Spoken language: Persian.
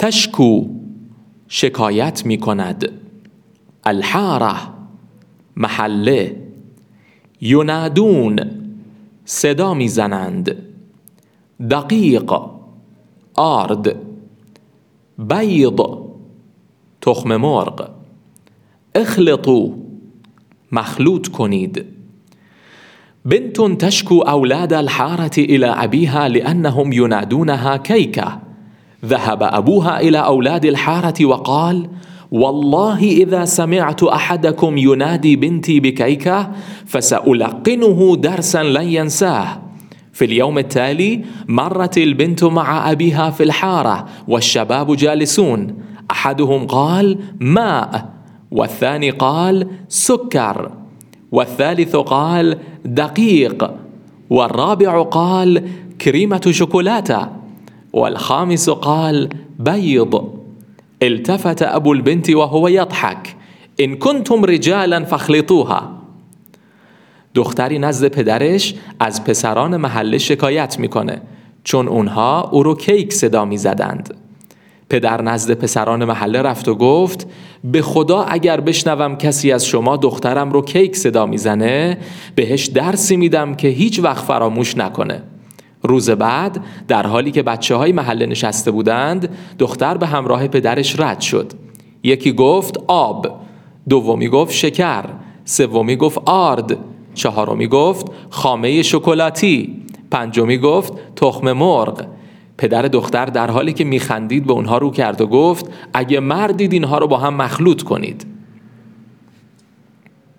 تشکو شکایت می کند الحاره محله. ینادون صدا می‌زنند. دقیق آرد. بید تخم مرغ. اخلطو مخلوط کنید. بنت تشكو أولاد الحارة إلى أبيها لأنهم ينادونها كيكة ذهب أبوها إلى أولاد الحارة وقال والله إذا سمعت أحدكم ينادي بنتي بكيكة فسألقنه درسا لن ينساه. في اليوم التالي مرت البنت مع أبيها في الحارة والشباب جالسون. أحدهم قال ماء. والثاني قال سكر. والثالث قال دقيق. والرابع قال كريمة شوكولاتة. والخامس قال بيض. التفت أبو البنت وهو يضحك إن كنتم رجالا فاخلطوها. دختری نزد پدرش از پسران محله شکایت می‌کنه چون اونها او رو کیک صدا می‌زدند. پدر نزد پسران محله رفت و گفت به خدا اگر بشنوم کسی از شما دخترم رو کیک صدا می‌زنه بهش درسی میدم که هیچ وقت فراموش نکنه. روز بعد در حالی که بچه های محله نشسته بودند دختر به همراه پدرش رد شد. یکی گفت آب دومی گفت شکر سومی گفت آرد چهارمی گفت خامه شکلاتی پنجمی گفت تخم مرغ. پدر دختر در حالی که میخندید به اونها رو کرد و گفت اگه مردید اینها رو با هم مخلوط کنید.